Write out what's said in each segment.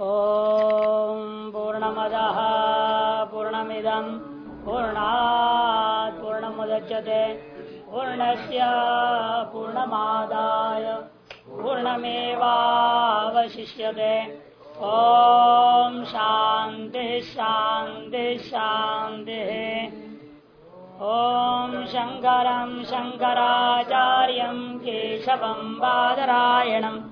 ॐ पूर्णमदः पूर्णमिदम् पूर्णात् पूर्णमुदच्यते पूर्णस्य पूर्णमादाय पूर्णमेवावशिष्यते। ॐ शान्तिः शान्तिः शान्तिः। ॐ शङ्करम् शङ्कराचार्यम् केशवम् बादरायणम्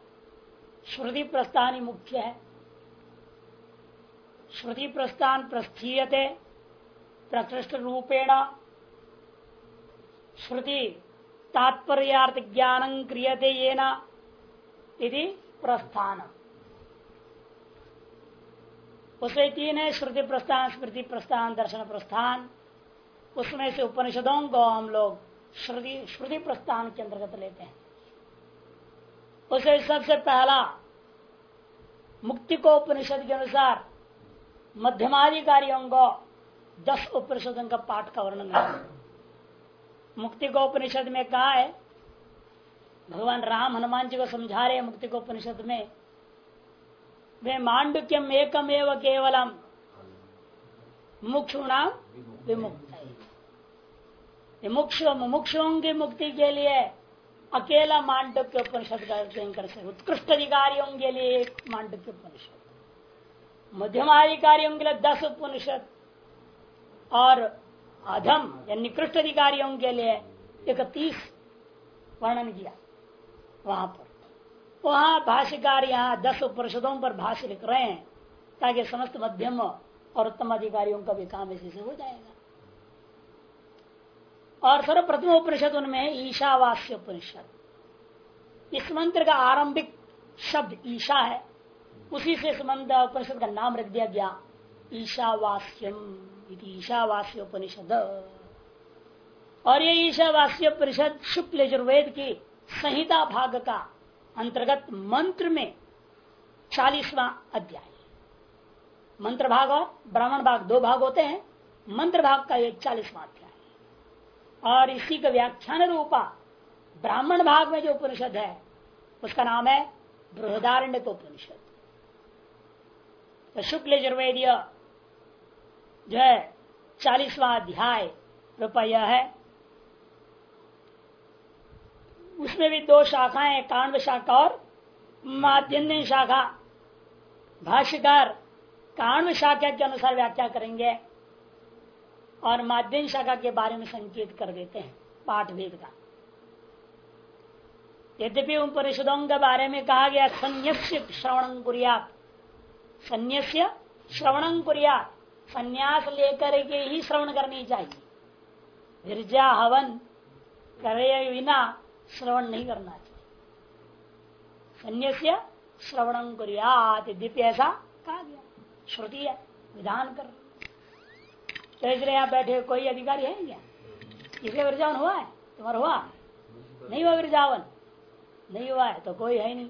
श्रुति प्रस्थान ही मुख्य है। श्रुति प्रस्थान प्रस्थीयते, प्रकृष्ट रूपेण। श्रुति तात्पर्यार्थ ज्ञान क्रियते ये यदि प्रस्थान। उसमें तीन है, श्रुति प्रस्थान, स्मृति प्रस्थान, दर्शन प्रस्थान। उसमें से उपनिषदों को हम लोग श्रुति श्रुति प्रस्थान के अंतर्गत लेते हैं। उसे सबसे पहला मुक्ति को उपनिषद के अनुसार मध्यमाधिकारियों को दस उपनिषदों का पाठ का वर्णन है। मुक्ति को उपनिषद में कहा है, भगवान राम हनुमान जी को समझा रहे मुक्ति को उपनिषद में, वे मांडुक्यम एकम एव केवलम मुक्षुणाम विमुक्त मुमुक्षुओं की मुक्ति के लिए अकेला मांडुक्य उपनिषद का अध्ययन कर सकते उत्कृष्ट अधिकारियों के लिए एक मांडुक्य उपनिषद मध्यमाधिकारियों के लिए दस उपनिषद। और अधम या निकृष्ट अधिकारियों के लिए इकतीस वर्णन किया वहाँ पर। वहाँ भाष्यकार यहाँ दस उपनिषदों पर भाष्य लिख रहे हैं ताकि समस्त मध्यम और उत्तम अधिकारियों का भी काम इसी से हो जाएगा। और सर्वप्रथम उपनिषद उनमें ईशावास्य उपनिषद। इस मंत्र का आरंभिक शब्द ईशा है। उसी से संबंध उपनिषद का नाम रख दिया गया, ईशावास्यम ईशावास्य उपनिषद। और ये ईशावास्य परिषद शुक्ल यजुर्वेद की संहिता भाग का अंतर्गत मंत्र में चालीसवां अध्याय मंत्र भाग और ब्राह्मण भाग दो भाग होते हैं। मंत्र भाग का एक चालीसवां अध्याय और इसी का व्याख्यान रूपा ब्राह्मण भाग में जो उपनिषद है, उसका नाम है बृहदारण्य उपनिषद तो शुक्ल यजुर्वेदीय जो है, चालीसवा अध्याय रुपया है। उसमें भी दो शाखाएँ, कांड शाखा और माध्यम शाखा। भाष्यकार कांड शाखा के अनुसार व्याख्या करेंगे। और माध्यम शाखा के बारे में संकेत कर देते हैं, पाठ वेद का। यद्यपि उन परिषदों के बारे में कहा गया, संन्यास्य श्रवण कुरियात। संन्यास्य श्रवण कुरियात। संन्यास लेकर के ही श्रवण करनी चाहिए। विरजा हवन करे बिना श्रवण नहीं करना चाहिए। संन्यास्य श्रवण कुरियात, यद्यपि ऐसा कहा गया, श्रुति है, विधान कर तो इसलिए यहाँ बैठे कोई अधिकारी है क्या? इसलिए विरजावन हुआ है, तुम्हारा हुआ? नहीं हुआ वृजावन नहीं हुआ है तो कोई है नहीं।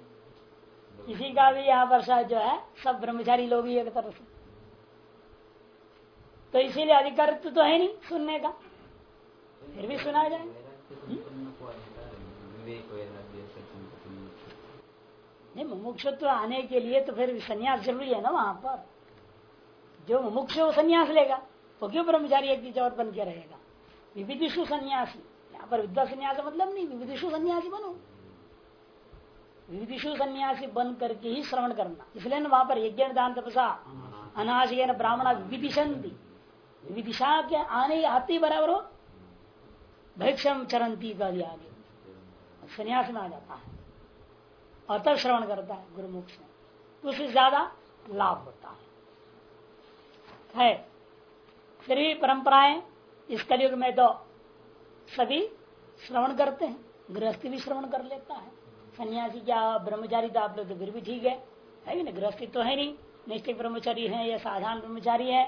किसी का भी यहाँ पर जो है, सब ब्रह्मचारी लोग ही एक तरह से। तो इसीलिए अधिकारित्व तो है नहीं सुनने का। फिर भी सुना जाए। नहीं, मुमुक्षत्व आने के लिए तो फिर संन्यास ज़रूरी है ना वहाँ पर। जो मुमुक्ष वो संन्यास लेगा। वो क्यों ब्रह्मचारी एक चीज़ और बन के रहेगा? विविधिशु सन्यासी। यहाँ पर विद्या संन्यास मतलब नहीं विविधिशु सन्यासी बनो। विविधिशु सन्यासी बन करके ही श्रवण करना। इसलिए ना वहाँ पर यज्ञ दान तपसा अनाज ब्राह्मण विविधिशंति विदिशा के आने आते बराबर हो, भैक्षम चरंती का भी आगे। संन्यास में आ जाता है। तब श्रवण करता है गुरुमुख से। तो उससे ज़्यादा लाभ होता है। है। फिर भी परंपराएँ, इस कलयुग में तो सभी श्रवण करते हैं, गृहस्थी भी श्रवण कर लेता है। सन्यासी क्या ब्रह्मचारी तो आप लोग तो फिर भी ठीक है। है कि ना गृहस्थी तो है नहीं। निश्चित ब्रह्मचारी है या साधारण ब्रह्मचारी है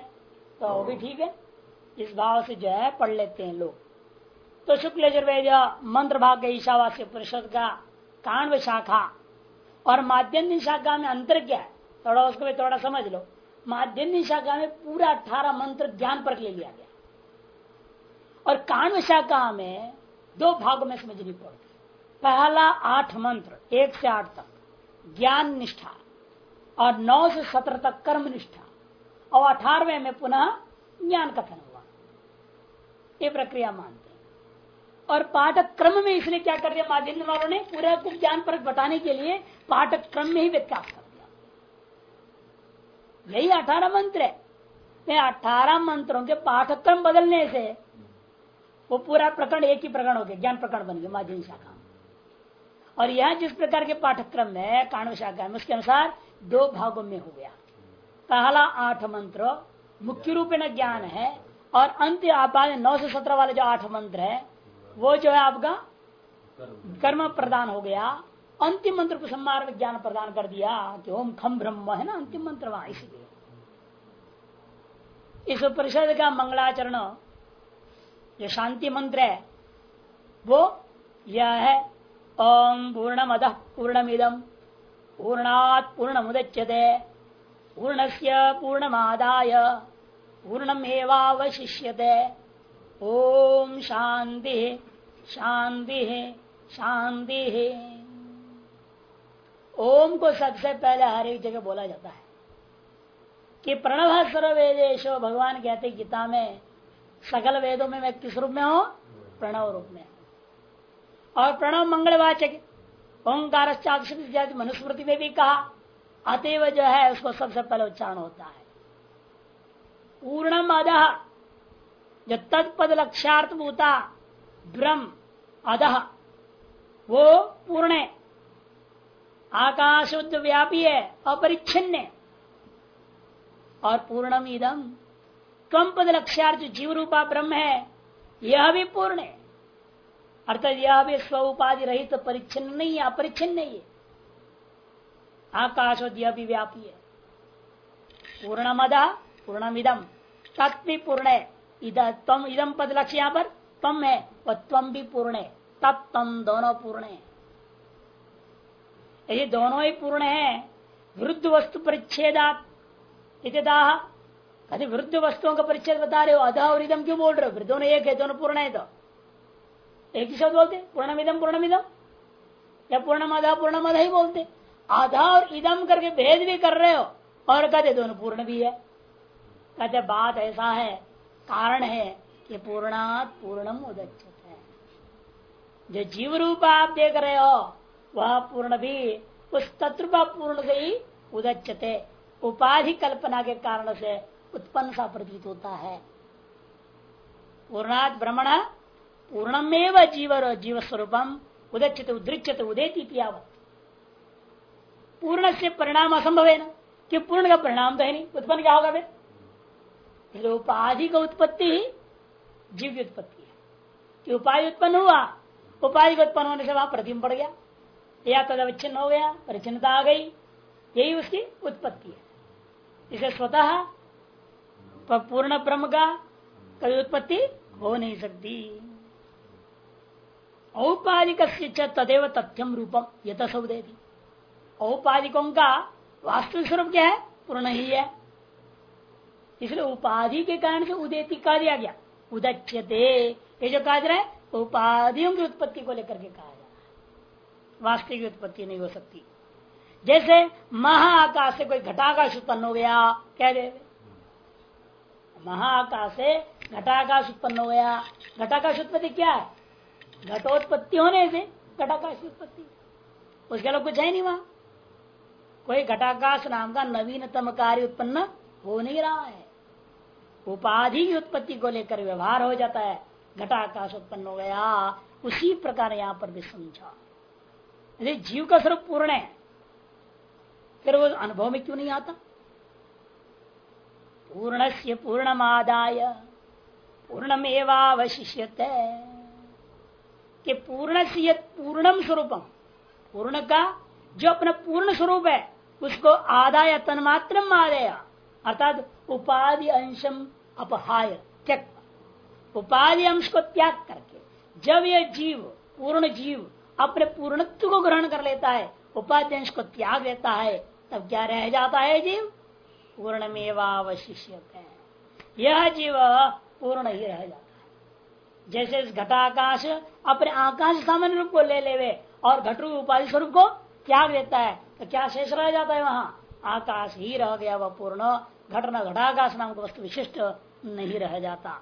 तो वो भी ठीक है। इस भाव से जो है, पढ़ लेते हैं लोग। तो शुक्ल यजुर्वेद मंत्र भाग के ईशावास्य परिषद का कांड शाखा और माध्यम शाखा में अंतर क्या है? थोड़ा उसको भी थोड़ा समझ लो। माध्यम शाखा में पूरा अठारह मंत्र ज्ञान पर ले लिया गया। और कांड शाखा में दो भागों में समझनी पड़ती पहला आठ मंत्र, एक से आठ तक, ज्ञान निष्ठा, और नौ से सत्रह तक कर्म निष्ठा, और अठारवे में पुनः ज्ञान कथन हुआ। ये प्रक्रिया मानते हैं। और पाठक क्रम में इसलिए क्या कर दिया, माध्यम वालों ने पूरा कुछ ज्ञान पर बताने के लिए पाठक क्रम में ही व्यत्यास कर यही अठारह मंत्र है। अठारह मंत्रों के पाठक्रम बदलने से वो पूरा प्रकरण एक ही प्रकरण हो गया, ज्ञान प्रकरण बन गया, माध्यम शाखा। और यह जिस प्रकार के पाठ्यक्रम में काण्व शाखा में उसके अनुसार दो भागों में हो गया। पहला आठ मंत्र, मुख्य रूप में ज्ञान है, और अंत आपाद नौ से सत्रह वाले जो आठ मंत्र है, वो जो है आपका कर्म प्रदान हो गया। अंतिम मंत्र को सम्मार में ज्ञान प्रदान कर दिया, कि ओम खम ब्रह्म, है ना, अंतिम मंत्र वहाँ, इसलिए। इस परिषद का मंगलाचरण, जो शांति मंत्र है, वो यह है, ओम पूर्णमद पूर्णमिदम, पूर्णात पूर्णमुदच्यते, पूर्णस्य पूर्णमादाय, पूर्णमेवावशिष्यते। ओम शांति शांति शांति ओम को सबसे पहले हर एक जगह बोला जाता है कि प्रणव सर्वेदेशो भगवान कहते गीता में, सकल वेदों में मैं किस रूप में हूँ, प्रणव रूप में और प्रणव मंगलवाचक ओंकार मनुस्मृति में भी कहा अतएव जो है, उसको सबसे पहले उच्चारण होता है। पूर्णम अध, जो तत्पद लक्ष्यार्थ भूता, ब्रह्म अध, वो पूर्ण आकाश व्यापी है, अपरिच्छिन्न और पूर्णम इदम तम पद लक्ष्यार्थ जीव रूपा ब्रह्म है, यह भी पूर्ण है। अर्थात यह भी स्व उपाधि रहित तो परिच्छिन्न नहीं है, अपरिच्छिन्न नहीं है। आकाश यह भी व्यापी है। पूर्णमदा पूर्णमिदम तत्व पूर्ण है। इधर तम इदम पद लक्ष्य यहाँ पर तम है वह तम भी पूर्ण है। तब तम दोनों पूर्ण है। ये दोनों ही पूर्ण है। वृद्ध वस्तु परिच्छेदात कहते वृद्ध वस्तुओं का परिच्छेद बता रहे हो। अधा और इदम क्यों बोल रहे हो? दोनों एक है, दोनों पूर्ण है तो। एक ही शब्द बोलते? पूर्णमिदम पूर्णमिदम या पूर्णमाधा पूर्णमाधा ही बोलते? आधा और इदम करके भेद भी कर रहे हो और कहते दोनों पूर्ण भी है। कहते बात ऐसा है, कारण है कि पूर्णात पूर्णम उदच्चित है जो जीव रूप आप देख रहे हो वह पूर्ण भी उस तत्व पूर्ण से ही उदच्चते उपाधि कल्पना के कारण से उत्पन्न सा प्रतीत होता है पूर्णात भ्रमण पूर्णमेव जीव जीव स्वरूपम उदच्यत उदृच्यत उदेती पूर्ण से परिणाम असंभव है ना कि पूर्ण का परिणाम तो है नहीं उत्पन्न क्या होगा फिर उपाधि का उत्पत्ति ही जीव उत्पत्ति है कि उपाधि उत्पन्न हुआ उपाधि का उत्पन्न होने से वहाँ प्रतिम पड़ गया या तद अविच्छिन्न हो गया परिचिनता आ गई, यही उसकी उत्पत्ति है। इसे स्वतः पूर्ण ब्रह्म का कभी उत्पत्ति हो नहीं सकती। औपाधिक तदेव तथ्यम रूपम यथ सौदेवी औपाधिकों का वास्तविक स्वरूप क्या है? पूर्ण ही है। इसलिए उपाधि के कारण से उदेती कह दिया गया। उदच्यते। ये जो कहा जा है, उपाधियों की उत्पत्ति को लेकर के कहा वास्तविक उत्पत्ति नहीं हो सकती। जैसे महाआकाश से कोई घटाकाश उत्पन्न हो गया, कह दे। महाआकाश से घटाकाश उत्पन्न हो गया। घटाकाश उत्पत्ति क्या है? घटोत्पत्ति होने से घटाकाश उत्पत्ति। उसके अलावा कुछ है नहीं वहाँ। कोई घटाकाश नाम का नवीनतम कार्य उत्पन्न हो नहीं रहा है। उपाधि की उत्पत्ति को लेकर व्यवहार हो जाता है। घटाकाश उत्पन्न हो गया। उसी प्रकार यहाँ पर भी समझा। यदि जीव का स्वरूप पूर्ण है। फिर वो अनुभव में क्यों नहीं आता? पूर्ण से पूर्णमादाय, पूर्णमेवावशिष्यत। कि पूर्ण से पूर्णम स्वरूपम पूर्ण का जो अपना पूर्ण स्वरूप है, उसको आदाय तन्मात्र आदया। अर्थात उपाधि अंशम अपहाय त्यक उपाधि अंश को त्याग करके, जब यह जीव, पूर्ण जीव अपने पूर्णत्व को ग्रहण कर लेता है उपाधि अंश को त्याग देता है, तब क्या रह जाता है जीव? पूर्ण पूर्णमेवावशिष्य यह जीव पूर्ण ही रह जाता है। जैसे इस घटाकाश अपने आकाश सामान्य रूप को ले ले और घटरू उपाधि स्वरूप को त्याग देता है तो क्या शेष रह जाता है वहाँ? आकाश ही रह गया वह पूर्ण। घटना घटाकाश नाम वस्तु विशिष्ट नहीं रह जाता।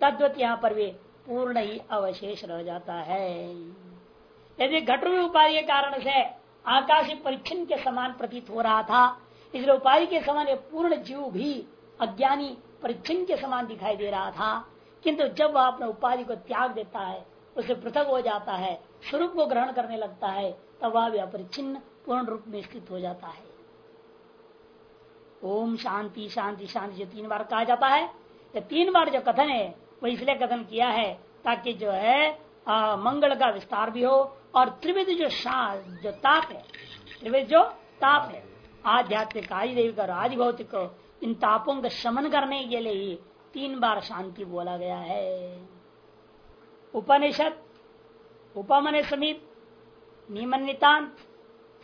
तद्वत यहाँ पर भी पूर्ण ही अवशेष रह जाता है। यदि घटरू उपाधि के कारण से आकाश परिच्छिन्न के समान प्रतीत हो रहा था इसलिए उपाधि के समान ये पूर्ण जीव भी अज्ञानी परिच्छिन्न के समान दिखाई दे रहा था। किंतु जब वह अपने उपाधि को त्याग देता है उसे पृथक हो जाता है स्वरूप को ग्रहण करने लगता है तब वह भी अपरिचिन्न पूर्ण रूप में स्थित हो जाता है। ओम शांति शांति शांति जो तीन बार कहा जाता है। तो तीन बार जो कथन है वो इसलिए कथन किया है ताकि जो है आ, मंगल का विस्तार भी हो और त्रिविध जो शांत जो ताप है त्रिविध जो ताप है आध्यात्मिक आदि देवी का आदि भौतिक इन तापों का शमन करने के लिए ही तीन बार शांति बोला गया है। उपनिषद, उपमन समीप निमन नितांत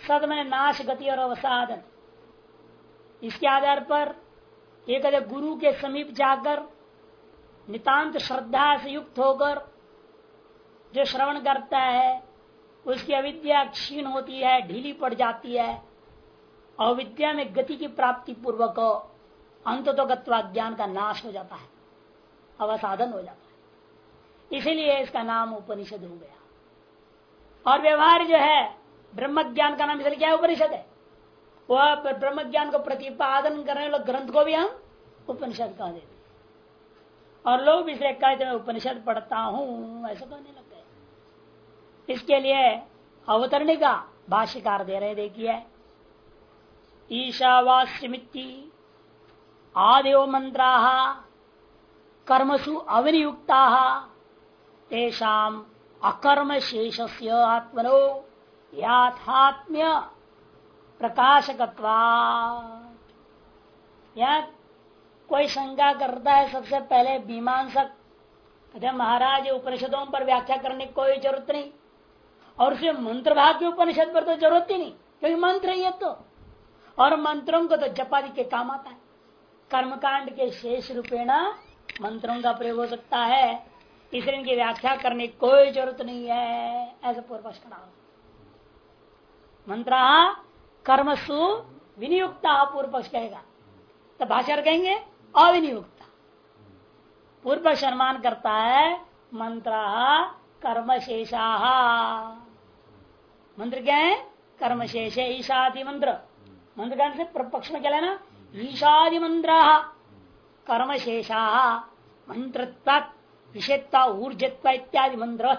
सदमन नाश गति और अवसाधन इसके आधार पर एक अगर गुरु के समीप जाकर नितांत श्रद्धा से युक्त होकर जो श्रवण करता है उसकी अविद्या क्षीण होती है, ढीली पड़ जाती है। अविद्या में गति की प्राप्ति पूर्वक अंत तो ज्ञान का नाश हो जाता है, अवसाधन हो जाता है। इसीलिए इसका नाम उपनिषद हो गया। और व्यवहार जो है ब्रह्म ज्ञान का नाम इसलिए क्या उपनिषद है। वह ब्रह्म ज्ञान को प्रतिपादन करने वाले ग्रंथ को भी हम उपनिषद कह देते और लोग इसलिए कहते मैं उपनिषद पढ़ता हूँ, ऐसा कहने लग। गए इसके लिए अवतरणी का भाष्यकार दे रहे देखिए। ईशावास्यमिति आदेव मंत्रा, कर्मसु अविनियुक्ता, तेषाम अकर्म शेष आत्मनो याथात्म्य या कोई शंका करता है, सबसे पहले मीमांसक महाराज, उपनिषदों पर व्याख्या करने की कोई ज़रूरत नहीं। और उसे मंत्र भाग के उपनिषद पर तो ज़रूरत ही नहीं, क्योंकि मंत्र ही है तो। और मंत्रों को तो जपादि के काम आता है। कर्मकांड के शेष रूपेण मंत्रों का प्रयोग हो सकता है। इसलिए इनकी व्याख्या करने की कोई ज़रूरत नहीं है, ऐसा पूर्व पक्ष का मंत्र, कर्मसु विनियुक्ता पूर्व पक्ष कहेगा। तो भाषा कहेंगे, अविनियुक्ता। पूर्व अनुमान करता है, मंत्र कर्म शेषा मंत्र क्या है? कर्म शेष ईशादि मंत्र। मंत्र से? पक्ष में क्या लेना? ईशादि मंत्र। कर्म शेषा मंत्र विषेत्ता ऊर्जत्वा इत्यादि मंत्र।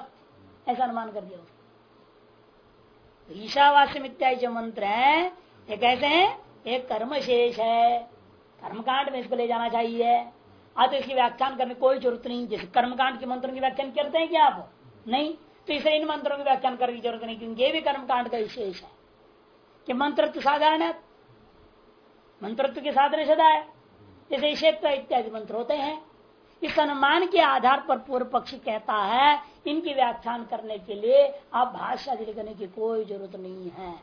ऐसा अनुमान कर दिया ईशावास्यम इत्यादि जो मंत्र है, ये कैसे हैं? एक कर्म शेष है। कर्मकांड में इसको ले जाना चाहिए। आज तो इसकी व्याख्यान करने कोई ज़रूरत नहीं। जैसे कर्मकांड के मंत्रों की व्याख्यान करते हैं क्या आप? नहीं। तो इसे इन मंत्रों की व्याख्यान करने की ज़रूरत नहीं, क्योंकि ये भी कर्मकांड का विशेष है। कि मंत्र तो साधारण है, मंत्रत्व के साधन सदा है, जैसे क्षेत्र इत्यादि मंत्र होते हैं। इस अनुमान के आधार पर पूर्व पक्षी कहता है, इनकी व्याख्यान करने के लिए आप भाषा लिखने की कोई ज़रूरत नहीं है।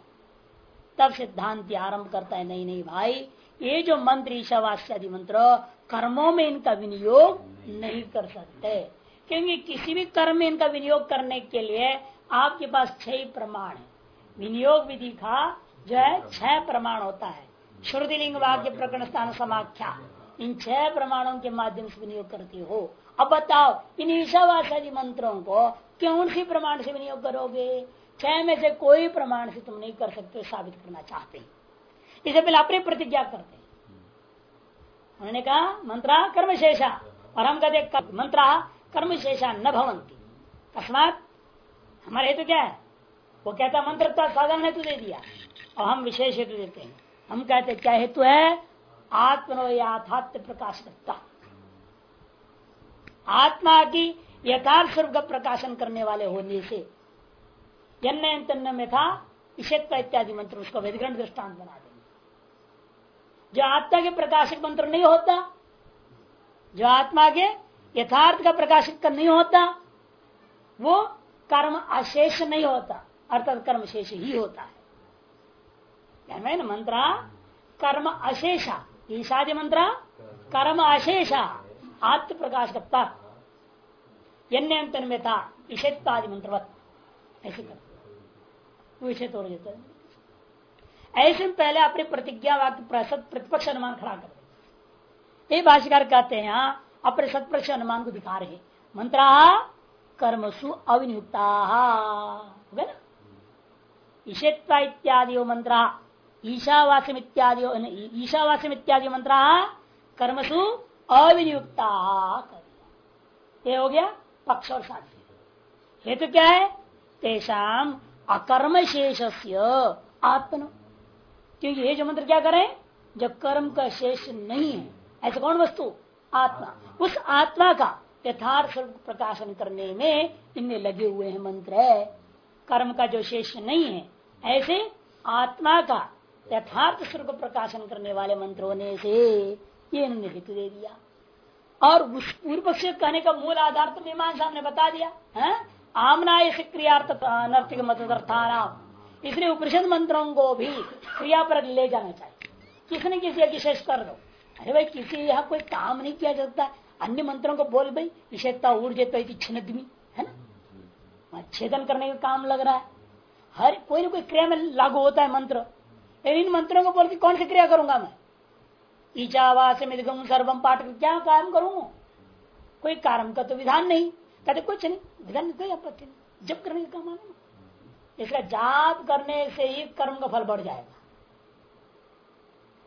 तब सिद्धांत आरंभ करता है, नहीं नहीं भाई, ये जो मंत्र ईशावास्यादि मंत्र, कर्मों में इनका विनियोग नहीं कर सकते। क्योंकि किसी भी कर्म में इनका विनियोग करने के लिए आपके पास छह प्रमाण है। विनियोग विधि का जो है, छह प्रमाण होता है। श्रुतिलिंग वाक्य प्रकरण स्थान समाख्या। इन छह प्रमाणों के माध्यम से विनियोग करती हो। अब बताओ, इन ईशावासादी मंत्रों को कौन सी प्रमाण से विनियोग करोगे? छह में से कोई प्रमाण से तुम नहीं कर सकते, साबित करना चाहते। इसे पहले अपनी प्रतिज्ञा करते उन्होंने कहा, मंत्रा कर्म शेषा और हम कहते मंत्रा कर्म शेषा न भवंती। अकस्मात हमारे हेतु क्या है? वो कहता, मंत्र साधन हेतु दे दिया। और हम विशेष हेतु देते हैं। हम कहते, क्या हेतु है? आत्मनो याथात्व प्रकाश करता आत्मा की यथार्थ स्वरूप का प्रकाशन करने वाले होने से जन्म तन्न में था ईशत्व इत्यादि मंत्र उसको वेदग्रंथ दृष्टांत बना देंगे। जो आत्मा के प्रकाशक मंत्र नहीं होता, जो आत्मा के यथार्थ का प्रकाशित कर नहीं होता, वो कर्म अशेष नहीं होता, अर्थात कर्म शेष ही होता है। मंत्र? कर्म अशेषा ईशादि मंत्र? कर्म अशेषा आत्म प्रकाश करता में था ईशत्वादि मंत्रवत। ऐसे कर। विषय तोड़ है ऐसे में पहले अपने प्रतिज्ञा वाक्य प्रतिपक्ष अनुमान खड़ा कर ये भाष्यकार कहते हैं यहाँ अपने सत्प्रक्ष अनुमान को दिखा रहे मंत्रा, कर्मसु अविनियुक्ता। ना? ईशत्वा इत्यादि मंत्र, ईशावास्यम इत्यादि ईशावास्यम इत्यादि मंत्र, कर्मसु अविनियुक्ता ये हो गया पक्ष और साध्य। हेतु क्या है? तेषाम अकर्म शेष आत्मन। क्योंकि ये जो मंत्र क्या करें? जब कर्म का शेष नहीं है, ऐसे कौन वस्तु? आत्मा। उस आत्मा का यथार्थ स्वरूप प्रकाशन करने में इनमें लगे हुए हैं मंत्र है। कर्म का जो शेष नहीं है, ऐसे आत्मा का यथार्थ स्वरूप प्रकाशन करने वाले मंत्र होने से ये इन्होंने हेतु दे दिया। और उस पूर्व पक्ष कहने का मूल आधार तो मीमांसा ने बता दिया, है? आमना ऐसे क्रियार्थ मतदर्थानाम इसलिए उपनिषद मंत्रों को भी क्रिया पर ले जाना चाहिए। किसने किसी विशेष कर दो। अरे भाई, किसी यहाँ कोई काम नहीं किया जाता। अन्य मंत्रों को बोल, भाई विषेता ऊर्जता छिन्नदमी, है ना? छेदन करने का काम लग रहा है। हर कोई ना कोई क्रिया में लागू होता है मंत्र। इन मंत्रों को बोल के कौन सी क्रिया करूँगा मैं? ईचावास मिदगम सर्वम पाठ क्या काम करूँगा कोई कारण का तो विधान नहीं। कहते कुछ नहीं, विधान कोई आपत्ति नहीं जब करने का काम इसका जाप करने से ही कर्म का फल बढ़ जाएगा।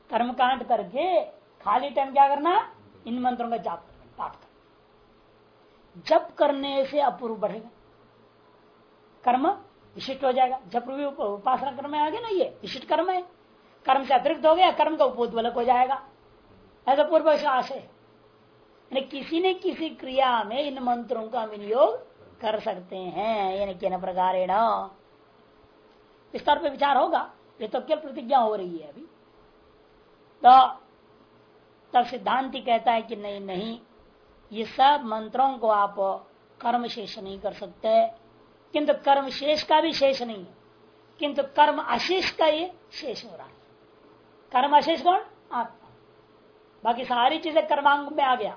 कर्म कांड करके खाली टाइम क्या करना? इन मंत्रों का जाप, पाठ करना। जप करने से अपूर्व बढ़ेगा। कर्म विशिष्ट हो जाएगा। जप भी उपासना कर्म आ गया ना ये विशिष्ट कर्म है। कर्म से अतिरिक्त हो गया, कर्म का उपोद्वलक हो जाएगा। ऐसा पूर्व आशय किसी ने किसी क्रिया में इन मंत्रों का विनियोग कर सकते हैं। यानी किन प्रकार इस पर विचार होगा। ये तो क्या प्रतिज्ञा हो रही है अभी। तो तब सिद्धांति कहता है कि नहीं नहीं, ये सब मंत्रों को आप कर्म शेष नहीं कर सकते। किंतु कर्म शेष का भी शेष नहीं है। किंतु कर्म अशेष का ये शेष हो रहा है। कर्म अशेष कौन? आत्मा। बाकी सारी चीज़ें कर्मांग में आ गया।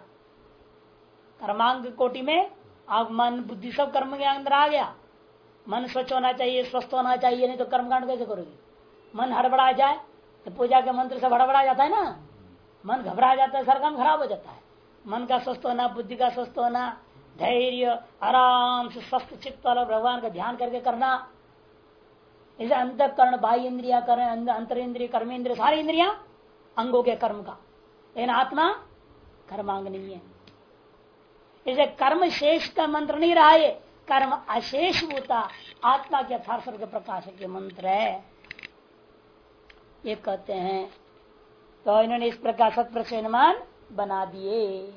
कर्मांग कोटि में आप मन, बुद्धि सब कर्म के अंदर आ गया। मन स्वच्छ होना चाहिए, स्वस्थ होना चाहिए, नहीं तो कर्मकांड कैसे करोगे? मन हड़बड़ा जाए तो पूजा के मंत्र से हड़बड़ा जाता है ना। मन घबरा जाता है सारा काम खराब हो जाता है। मन का स्वस्थ होना, बुद्धि का स्वस्थ होना, धैर्य, आराम से स्वस्थ, चित्त वाला भगवान का ध्यान करके करना। इसे अंत कर्ण बाह्य इंद्रिया करें अंतर इंद्रिय कर्म इंद्रिय सारी इंद्रिया अंगों के कर्म का। लेकिन आत्मा कर्मांग नहीं है। इसे कर्म शेष का मंत्र नहीं रहा है कर्म अशेष होता, आत्मा के अथार के प्रकाश के मंत्र है। ये कहते हैं तो इन्होंने इस प्रकार सत्प्रश्न अनुमान बना दिए।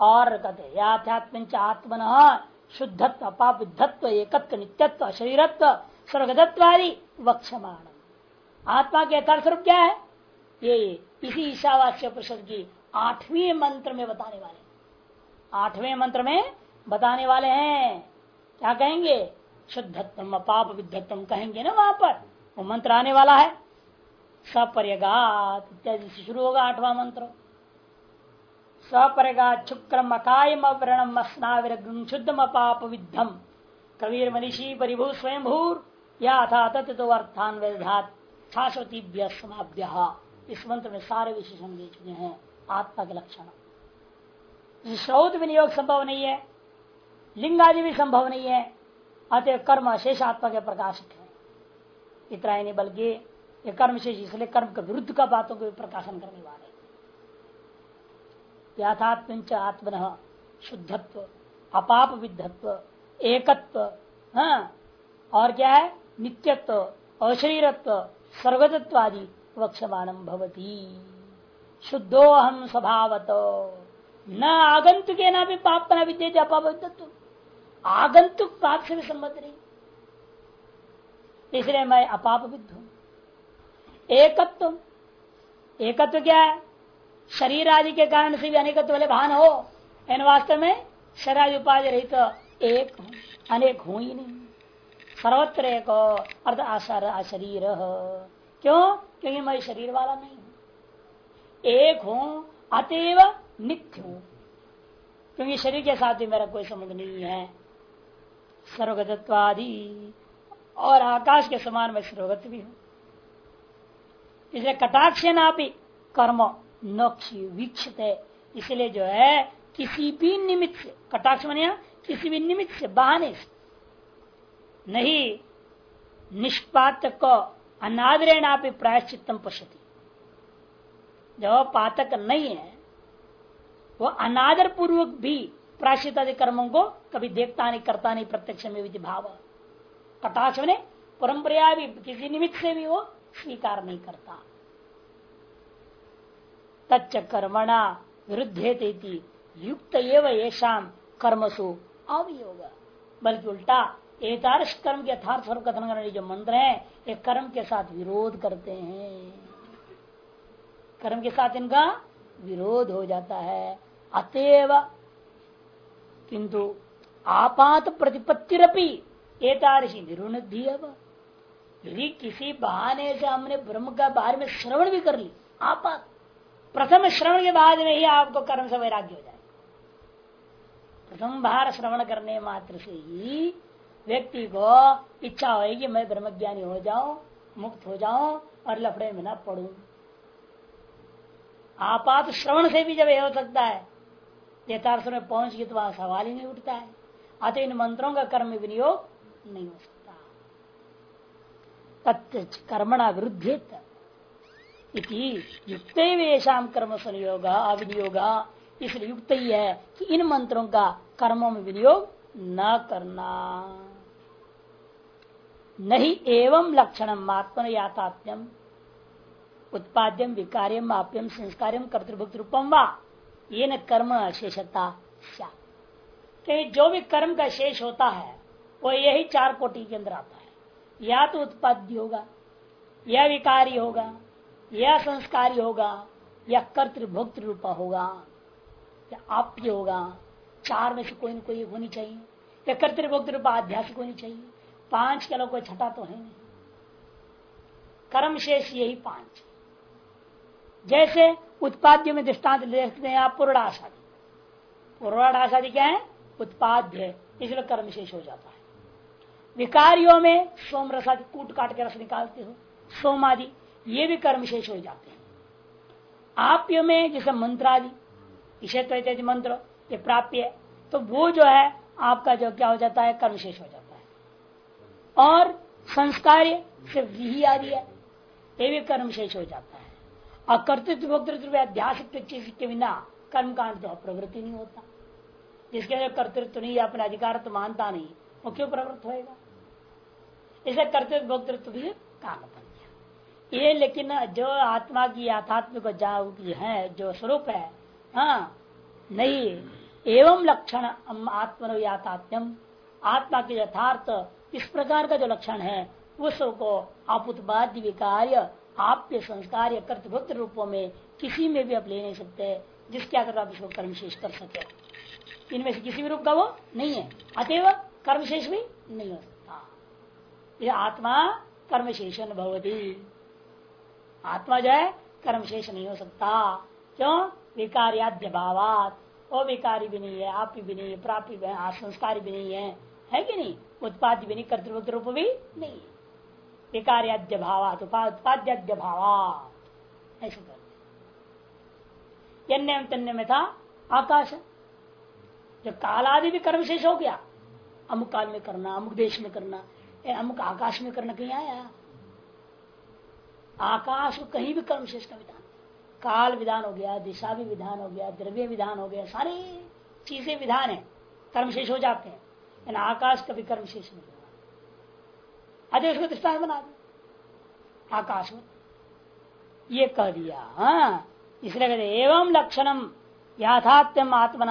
और कहते याथ्यात्म आत्मन शुद्धत्व, पापिद्धत्व, एकत्व, नित्यत्व, शरीरत्व स्वर्गदत्व आदि वक्षमाण आत्मा के यथार्थ स्वरूप क्या है? ये इसी ईशावास्य परिषद की आठवीं मंत्र में बताने वाले आठवें मंत्र में बताने वाले हैं। क्या कहेंगे? शुद्धत्व पाप विद्धत्व कहेंगे ना वहाँ पर। वो मंत्र आने वाला है। सपर्यगात इत्यादि से शुरू होगा आठवां मंत्र। सपर्यगात शुक्रम अकायम व्रणम स्नाविरग्रम शुद्धम अपाप विद्धम कबीर मनीषी परिभू स्वयं भूर या था तत्व अर्थान शाश्वती समाभ्य इस मंत्र में सारे विशेषण दे चुके हैं। आत्मा के लक्षण। श्रौत विनियोग संभव नहीं है। लिंग आदि भी संभव नहीं है। अतः कर्म शेष आत्मा के प्रकाशक है। इतना ही नहीं, बल्कि ये कर्म शेष इसलिए कर्म के विरुद्ध का बातों को प्रकाशन करने वाले। याथात्म आत्मन शुद्धत्व अपाप विद्धत्व एकत्व हाँ। और क्या है? नित्यत्व, अशरीरत्व सर्वतत्व आदि वक्षमानम भवती। शुद्धो हम स्वभावत। न आगंतुक ना भी पाप ना विद्य अपाप विद्धत्व आगंतुक पाप से भी संबंध नहीं। इसलिए मैं अपाप विद्ध हूँ। एकत्व। एकत्व क्या है? शरीर आदि के कारण से भी अनेकत्व वाले भान हो इन वास्तव में शरीर उपाधि रही तो एक अनेक हूँ ही नहीं। सर्वत्र एक अर्थ आशर अशरीर क्यों? क्योंकि मैं शरीर वाला नहीं हूँ। एक हूँ अतएव नित्य हूँ। क्योंकि शरीर के साथ भी मेरा कोई संबंध नहीं है। सर्वगतत्वादि और आकाश के समान में सर्वगत भी हूँ। इसलिए कटाक्ष नापी कर्म नक्षी है इसलिए जो है, किसी भी निमित्त से, कटाक्ष मन किसी भी निमित्त से बहाने से, नहीं निष्पात को अनादरेण आप प्रायश्चितम पश्यति। जो पातक नहीं है, वो अनादर पूर्वक भी प्राश्चित आदि कर्मों को कभी देखता नहीं, करता नहीं, प्रत्यक्ष में विधि भाव। कटाक्ष ने परंपरा भी किसी निमित्त से भी वो स्वीकार नहीं करता। तच्च कर्मणा विरुद्धेती युक्त एवं कर्मसु अवयोग। बल्कि उल्टा एतारश कर्म के यथार्थ स्वरूप कथन करने जो मंत्र है, ये कर्म के साथ विरोध करते हैं। कर्म के साथ इनका विरोध हो जाता है। अतएव, किंतु आपात प्रतिपत्तिरपी एतारशी निरुणधि अब यदि किसी बहाने से हमने ब्रह्म का बारे में श्रवण भी कर ली आपात प्रथम श्रवण के बाद में ही आपको कर्म से वैराग्य हो जाए। प्रथम बार श्रवण करने मात्र से ही व्यक्ति को इच्छा होगी मैं ब्रह्मज्ञानी हो जाऊँ, मुक्त हो जाऊँ और लफड़े में ना पड़ू। आपात श्रवण से भी जब यह हो सकता है, यथार्थ में पहुँच गई तो वहाँ सवाल ही नहीं उठता है। अतः इन मंत्रों का कर्म विनियोग नहीं हो सकता। कर्मणा विरुद्ध युक्त वेशाम कर्म संयोग अविनियोग। इसलिए युक्त ही है कि इन मंत्रों का कर्मों में विनियोग न करना। नहीं एवं लक्षण आत्मन यातात्म्यम उत्पाद्यम विकार्यम आप्यम संस्कार्यम कर्तृभुक्त रूपम वा। ये न कर्म शेषता क्योंकि जो भी कर्म का शेष होता है, वो यही चार कोटि के अंदर आता है। या तो उत्पाद्य होगा, या विकारी होगा, या संस्कारी होगा, या कर्तृभोक्त रूपा होगा, या आप्य होगा। चार में से कोई न कोई होनी चाहिए। या कर्तृभोक्त रूपा आध्यात्मिक होनी चाहिए। पाँच के कोई छठा तो है नहीं। कर्म शेष यही पाँच। जैसे उत्पाद्य में दृष्टांत देखते हैं आप पूर्णाशादी पूर्वाशादी क्या है? उत्पाद्य। इसलिए कर्म शेष हो जाता है। विकारियों में सोम रसादि कूट काट के रस निकालते हो, सोम आदि, ये भी कर्म शेष हो जाते हैं। आप्य में जैसे मंत्रादि इतने मंत्र ये प्राप्य है तो वो जो है, आपका जो क्या हो जाता है, कर्म शेष हो जाता है। और संस्कार आदि है, ये भी कर्म शेष हो जाता है। और कर्तृत्व अध्यास के बिना कर्म कांड तो प्रवृत्ति नहीं होता। जिसके अंदर कर्तृत्व नहीं, अपने अधिकार तो मानता नहीं, वो क्यों प्रवृत्त होएगा? इसे कर्तृत्व भोक्तृत्व भी काम बन गया ये लेकिन जो आत्मा की आध्यात्मिक है, जो स्वरूप है हाँ नहीं, एवं लक्षण आत्मनो आत्मा के यथार्थ इस प्रकार का जो लक्षण है उसको आप उत्पाद्य विकार्य, आप्य संस्कार कर्तभुक्त रूपों में किसी में भी आप ले नहीं सकते, जिसके अगर आप इसको कर्मशेष कर सके। इनमें से किसी भी रूप का वो नहीं है। अतएव कर्मशेष भी नहीं हो सकता। ये आत्मा कर्मशेषण भवती। आत्मा जो है, कर्मशेष नहीं हो सकता। क्यों? विकार्याद्य भावात वो विकारी भी नहीं है, आप भी नहीं है, प्राप्ति भी संस्कारी भी नहीं है। है कि नहीं? उत्पाद भी नहीं, कर्तृत्व रूप भी नहीं विकार्याद्य भावात उत्पाद्याद्य भावात ऐसे तन्य में था आकाश। जो काल आदि भी कर्मशेष हो गया, अमुक काल में करना, अमुक देश में करना अमुक आकाश में कर्ण कहीं आया? आकाश को कहीं भी कर्म शेष का विधान। काल विधान हो गया, दिशा भी विधान हो गया, द्रव्य विधान हो गया, सारी चीज़ें विधान है, कर्म शेष हो जाते हैं, लेकिन आकाश कभी कर्म शेष नहीं होगा। अरे उसको दृष्टान बना दो। आकाश में। ये कह दिया हाँ इसलिए कहते एवं लक्षणम याथात्यम आत्मन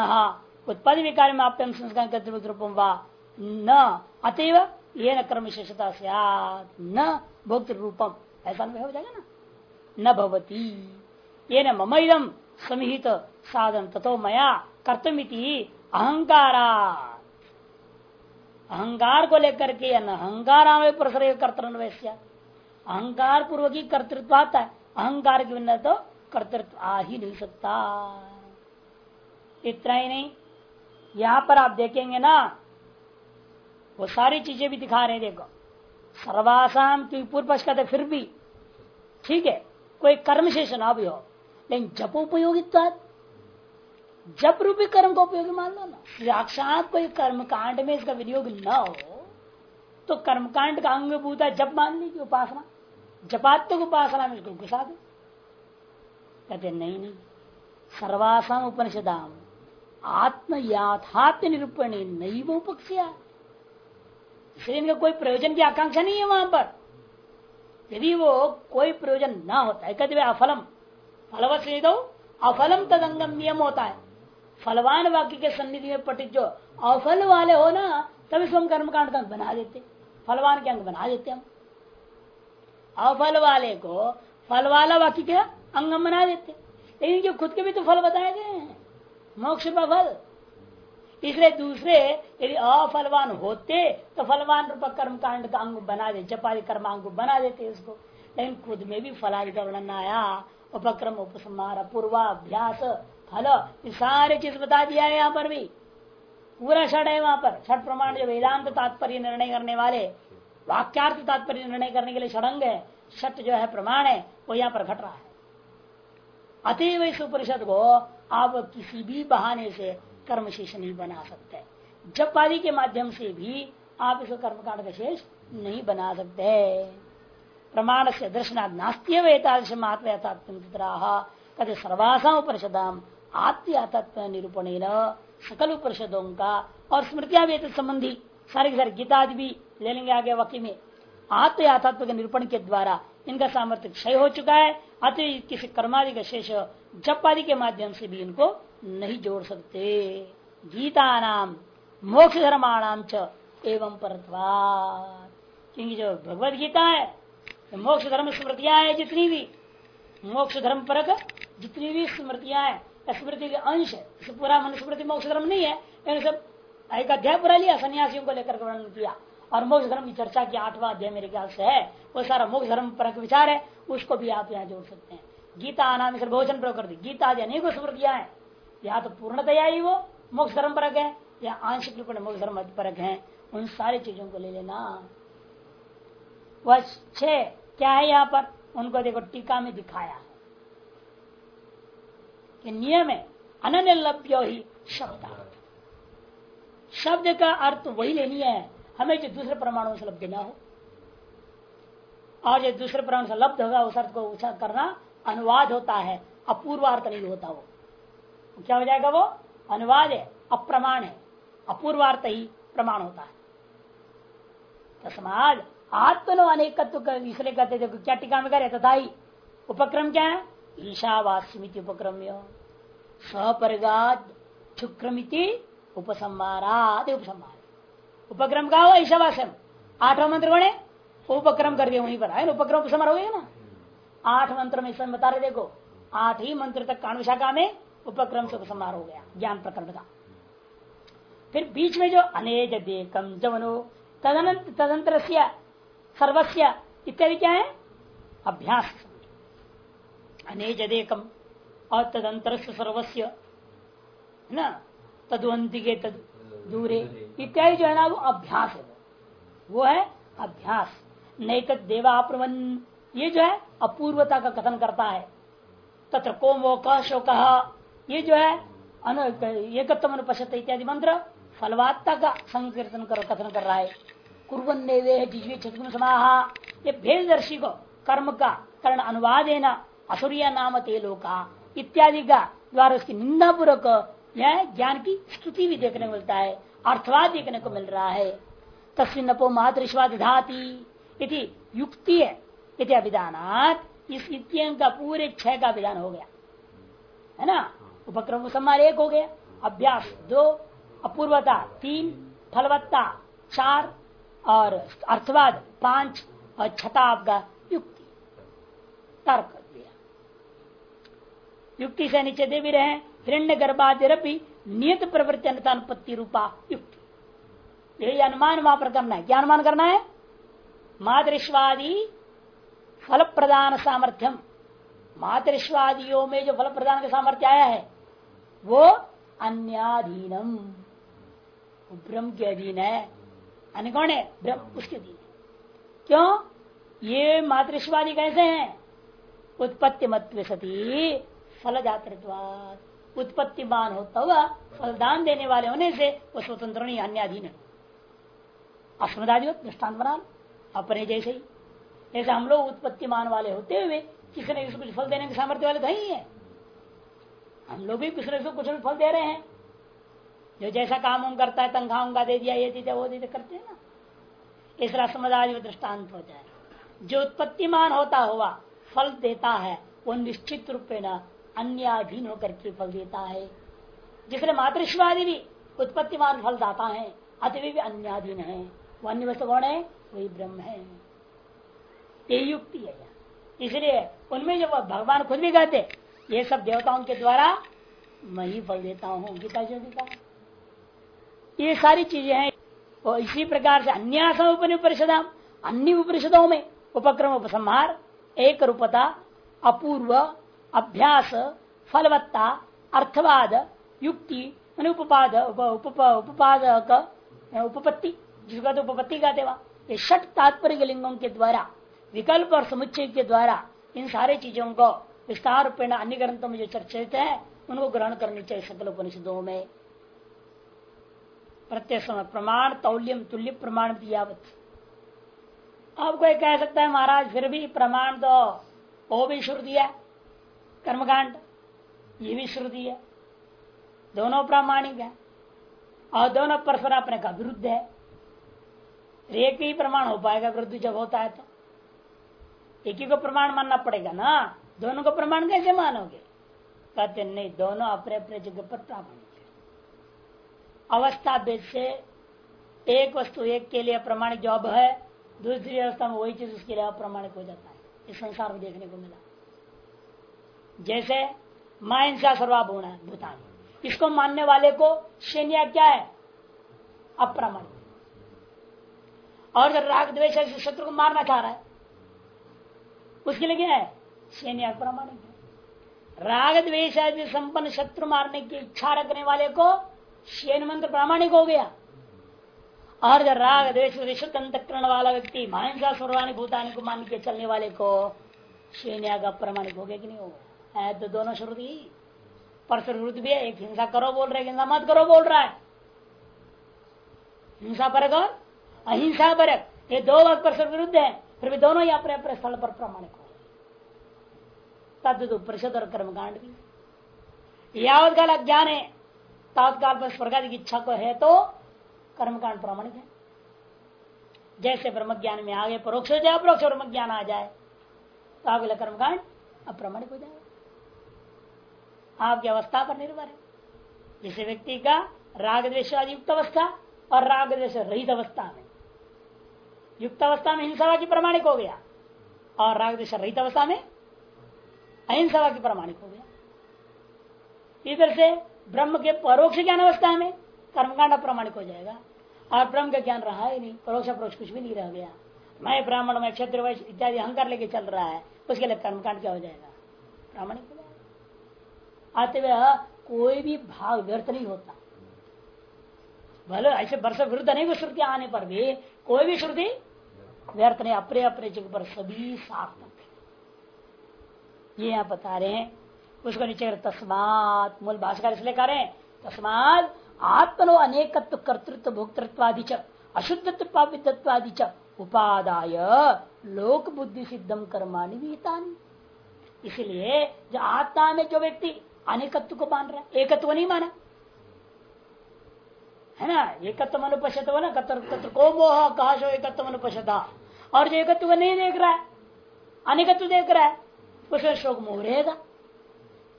उत्पद विकार में आप्यम संस्कार न, अतएव ये न कर्म विशेषता से न भोक्त रूपम ऐसा नहीं हो जाएगा ना? न भवती। ये न मम इदम समिहित साधन तथो मया कर्तमिति अहंकारा अहंकार को लेकर के अहंकार प्रसर कर्तव्य अहंकार पूर्वक ही कर्तृत्व आता है अहंकार के बिना तो कर्तृत्व आ ही नहीं सकता। इतना ही नहीं। यहाँ पर आप देखेंगे ना वो सारी चीज़ें भी दिखा रहे हैं, देखो। सर्वासाम की पूर्व पक्ष का फिर भी। ठीक है, कोई कर्म शेष ना भी हो, लेकिन जप उपयोगिता जप रूपी कर्म को उपयोगी मान लो ना। साक्षात कोई कर्म कांड में इसका विनियोग न हो तो कर्मकांड का अंग भूता जप मान लीजिए उपासना। जपात्मक उपासना में इसको घुसा दे। कहते नहीं नहीं। सर्वासाम उपनिषदाम। आत्म याथात्म निरूपण नहीं वो पक्षिया इसलिए इनका कोई प्रयोजन की आकांक्षा नहीं है वहाँ पर। यदि वो कोई प्रयोजन ना होता है कहते अफलम, फलवत से दो अफलम तदंगम नियम होता है। फलवान वाक्य के सन्निधि में पटित जो अफल वाले हो ना, तभी स्वयं कर्मकांड का बना देते फलवान के अंग बना देते हम। अफल वाले को फल वाला वाक्य के अंग बना देते लेकिन जो खुद के भी तो फल बताए गए हैं। मोक्ष का फल। इसलिए दूसरे, यदि अफलवान होते तो फलवान रूप कर्म कांड का अंग बना दे जपाली कर्मांग बना देते इसको। लेकिन खुद में भी फलादि का वर्णन आया, उपक्रम, उपसंहार, पूर्वाभ्यास, फल, ये सारे चीज़ बता दिया है यहाँ पर भी। पूरा छठ है वहाँ पर। छठ प्रमाण जो वेदांत तात्पर्य निर्णय करने वाले, वाक्यार्थ तात्पर्य निर्णय करने के लिए षडंग है छठ जो है प्रमाण है, वो यहाँ पर घट रहा है। अतिव इस उपनिषद को आप किसी भी बहाने से कर्म शेष नहीं बना सकते। जब आदि के माध्यम से भी आप इसको कर्मकांड का शेष नहीं बना सकते। प्रमाण से दर्शना नास्ती वेतादृश कहते सर्वासा उपनिषदाम आत्मतत्व निरूपण सकल उपनिषदों का और स्मृतियाँ भी संबंधी सारे सारे गीता भी ले लेंगे आगे वकी में। आत्म के निरूपण के द्वारा इनका सामर्थ्य क्षय हो चुका है। अतः किसी कर्मादि का शेष जप आदि के माध्यम से भी इनको नहीं जोड़ सकते। गीता नाम मोक्ष धर्माणाम च एवं परत्वा क्योंकि जो भगवत गीता है तो मोक्ष धर्म स्मृतियाँ है जितनी भी। मोक्ष धर्म परक जितनी भी स्मृतियाँ है स्मृति के अंश है पूरा मनुस्मृति मोक्ष धर्म नहीं है सब एक अध्याय पूरा लिया, सन्यासियों को लेकर वर्णन किया, और मोक्ष धर्म की चर्चा की आठवां अध्याय मेरे ख्याल से है, वो सारा मोक्ष धर्म परक विचार है, उसको भी आप यहाँ जोड़ सकते हैं। गीता से भोजन प्रयोग कर दी। गीता आदि अनेकों स्मृतियाँ है। या तो पूर्णतया ही वो मोक्ष धर्म परक है या आंशिक रूप में मोक्ष धर्म परक है। उन सारी चीज़ों को ले लेना। वह छह क्या है यहाँ पर? उनको देखो, टीका में दिखाया है कि नियम है, अनन्य लभ्यो ही शब्द शब्द का अर्थ वही लेनी है, हमें जो दूसरे प्रमाणों से लब्ध ना हो। और जो दूसरे परमाणु से लब्ध होगा, उस अर्थ को उच्चार करना अनुवाद होता है, अपूर्वार्थ नहीं होता वो। क्या हो जाएगा वो? अनुवाद है, अप्रमाण है। अपूर्वार्थ ही प्रमाण होता है। तस्माद आत्मनो अनेकत्व इसलिए कहते थे क्या टीका में करे तथा ही उपक्रम क्या है? ईशावास्यमित उपक्रम्य। सपरगाद शुक्रमिति उपसंहाराद उपसंहार। उपक्रम का हुआ ईशावास्यम। आठवा मंत्र बने? उपक्रम कर दिया, वहीं पर है उपक्रम उपसंहार हो गया ना? आठ मंत्र में इसमें बता रहे, देखो, आठ ही मंत्र तक कानुशाखा में उपक्रम से उपसंहार हो गया, ज्ञान प्रकरण का। फिर बीच में जो अनेज देकम जवनो, तदनंत तदंतर सर्वस्या, इत्यादि क्या है? अभ्यास। अनेजदेकम और तदंतर सर्वस्व है ना? तदवंती के तद दूरे, इत्यादि जो है ना, वो अभ्यास है। वो है अभ्यास। नहीं तद देवाप्रवन, ये जो है, अपूर्वता का कथन करता है। तत्र को वो शोक ये जो है एकत्व अनुपशत इत्यादि मंत्र फलवात्ता का संकीर्तन कर, कथन कर रहा है। कुरन जिज्वे समाहा। ये भेददर्शी को, कर्म का, कर्ण अनुवाद है ना असुरिया नाम तेलोका इत्यादि का द्वारा उसकी निंदा पूर्वक यह ज्ञान की स्तुति भी देखने को मिलता है, अर्थवाद देखने को मिल रहा है। तस्वीर नपो मातृश्वाद धाती। युक्ति है। इति अभिधानात। इस का पूरे छह का विधान हो गया। है ना? उपक्रम सम्मान एक हो गया। अभ्यास दो, अपूर्वता तीन, फलवत्ता चार और अर्थवाद पाँच और छठा आपका युक्ति। तर्क दिया। युक्ति से नीचे दे भी रहे हिरण्य गर्भादिरपी नियत प्रवृत्ति अनुपत्ति रूपा युक्ति। यही अनुमान वहाँ पर करना है। क्या अनुमान करना है? मातृश्वादी फल प्रदान सामर्थ्यम। मातृश्वादियों में जो फल प्रदान का सामर्थ्य आया है वो अन्याधीनम। ब्रह्म के अधीन है। अन्य कौन है? ब्रह्म उसके अधीन है। क्यों? ये मातृश्वादी कैसे हैं? उत्पत्ति मत्व सती फल जातृत्वाद उत्पत्तिमान होता हुआ फलदान देने वाले होने से वो स्वतंत्र नहीं अन्याधीन है। अस्मदादि दृष्टान बना अपने जैसे ही। जैसे हम लोग उत्पत्तिमान वाले होते हुए किसी ने कुछ फल देने के सामर्थ्य वाले तो ही है। हम लोग भी दूसरे से कुछ फल दे रहे हैं। जो जैसा काम हम करता है, तनख्वाह दे दिया, ये दे वो दे करते हैं ना। इस रसमदाज में दृष्टांत हो जाए। जो उत्पत्तिमान होता हुआ फल देता है, वो निश्चित रूप में अन्याधीन होकर के फल देता है। जिसने मातृश्वादी भी उत्पत्तिमान फल दाता है अति भी अन्याधीन है। वो अन्य वस्तु कौन है? वही ब्रह्म है। ये युक्ति है। इसलिए उनमें जब भगवान खुद भी कहते ये सब देवताओं के द्वारा मैं ही फल देता हूँ, गीता जी का ये सारी चीज़ें हैं, और इसी प्रकार से अन्यासम उपनिषदा अन्य उपनिषदों में उपक्रम, उपसंहार, एक रूपता, अपूर्व, अभ्यास, फलवत्ता, अर्थवाद, युक्ति उपपाद उपपादक उपपत्ति, जिसका तो उपपत्ति का देवा। ये षट तात्पर्य लिंगों के द्वारा, विकल्प और समुच्चय के द्वारा इन सारे चीज़ों को विस्तार रूपेण अन्य ग्रंथों में जो चर्चित है, उनको ग्रहण करनी चाहिए सकल उपनिषदों में। प्रत्यक्ष प्रमाण, तौल्यम, तुल्य प्रमाण यावत। अब कोई कह सकता है, महाराज, फिर भी प्रमाण तो वो भी श्रुति है, कर्मकांड, ये भी श्रुति है। दोनों प्रामाणिक है, और दोनों परस्पर अपने का विरुद्ध है। एक ही प्रमाण हो पाएगा, विरुद्ध जब होता है तो। एक ही को प्रमाण मानना पड़ेगा ना? दोनों को प्रमाण कैसे मानोगे? कहते, नहीं, दोनों अपने अपने जगह पर प्रामाणिक है। अवस्था भेद से एक वस्तु एक के लिए प्रमाणिक जॉब है, दूसरी अवस्था में वही चीज़ उसके लिए अप्रमाणिक हो जाता है। इस संसार में देखने को मिला। जैसे माँ इंसा सर्वाभूण है, भूतान। इसको मानने वाले को शेनिया क्या है? अप्रामाणिक। और जब राग द्वेष शत्रु को मारना चाह रहा है। उसके लिए क्या है? सैन्य प्रमाणिक है। राग द्वेश संपन्न शत्रु मारने की इच्छा रखने वाले को शैन मंत्र प्रामाणिक हो गया। और जब राग द्वेश विशुद्ध वाला व्यक्ति महिंसा सर्वानी भूतानी को मान के चलने वाले को सैन्य का प्रमाणिक हो गया कि नहीं होगा तो दोनों श्रुति परसर विरुद्ध भी है, एक हिंसा करो बोल रहे हिंसा मत करो बोल रहा है। हिंसा परक और अहिंसा परक। ये दो वक्त परसर विरुद्ध है, फिर भी दोनों ही अपने अपने स्थल पर प्रमाणिक हो तद उपनिषद और कर्मकांड भी यावत काल अज्ञान है तात्काल पर स्वर्ग की इच्छा को है तो कर्मकांड प्रमाणिक है। जैसे ब्रह्म ज्ञान में आगे परोक्ष हो जाए, अपरोक्ष ब्रह्म ज्ञान आ जाए तो आगे कर्मकांड अप्रमाणिक हो जाएगा। आपकी अवस्था पर निर्भर है। जिसे व्यक्ति का राग द्वेशादि युक्त अवस्था और राग द्वेश रहित अवस्था में। युक्त अवस्था में हिंसा की प्रमाणिक हो गया और राग द्वेश रहित अवस्था में अहिंसा की प्रमाणिक हो गया। इधर से ब्रह्म के परोक्ष ज्ञान अवस्था में कर्मकांड प्रमाणिक हो जाएगा। और ब्रह्म का ज्ञान रहा ही नहीं, परोक्ष अप्रोक्ष कुछ भी नहीं रह गया। मैं ब्राह्मण, में क्षेत्र वैश्य इत्यादि अहंकार लेके चल रहा है, उसके लिए कर्मकांड क्या हो जाएगा? प्रामाणिक हो जाएगा। हुए कोई भी भाव व्यर्थ नहीं होता। भले ऐसे वर्ष विरुद्ध नहीं वो श्रुति आने पर भी कोई भी श्रुति व्यर्थ नहीं अपने अपने जगह पर सभी सार्थक। ये यहाँ बता रहे हैं। उसको नीचे तस्मात, मूल भाषा इसलिए करें तस्मात, आत्मनो अनेकत्व कर्तृत्व, भोक्तृत्वादि च, अशुद्धत्व पावित्वादि च, उपादाय, लोक बुद्धि सिद्धम कर्माणी विहितानी इसलिए जो आत्मा में जो व्यक्ति अनेकत्व को मान रहा है, एकत्व नहीं माना। है ना? एकत्व अनुपशत ना? कत्र को मोह, काशो एकत्व अनुपशता और जो एकत्व नहीं देख रहा है, अनेकत्व देख रहा है उसमें शोक मोह रहेगा।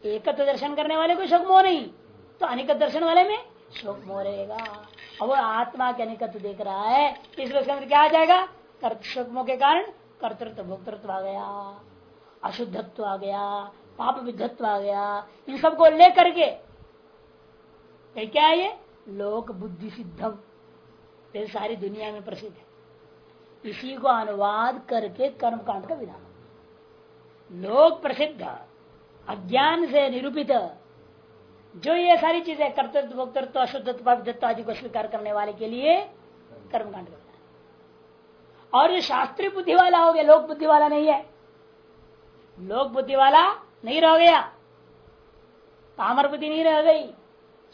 एकत्व दर्शन करने वाले को शोक मोह नहीं तो अनिक दर्शन वाले में शोक मोह रहेगा। अब वो आत्मा के अनिकत्व देख रहा है, इसलिए उसके अंदर क्या आ जाएगा? कर्तृत्वों के कारण कर्तृत्व, भोक्तृत्व आ गया, अशुद्धत्व आ गया, पाप विद्धत्व आ गया। इन सबको लेकर के क्या है ये? लोक बुद्धि सिद्धम। सारी दुनिया में प्रसिद्ध है। इसी को अनुवाद करके कर्म कांड का विधान। लोक प्रसिद्ध अज्ञान से निरूपित, जो ये सारी चीज़ें कर्तृत्व, भोक्तृत्व अशुद्धत्व पवित्रत्व आदि को स्वीकार करने वाले के लिए कर्मकांड का विधान और जो शास्त्रीय बुद्धि वाला हो गया, लोक बुद्धि वाला नहीं है। लोक बुद्धि वाला नहीं रह गया। पामर बुद्धि नहीं रह गई।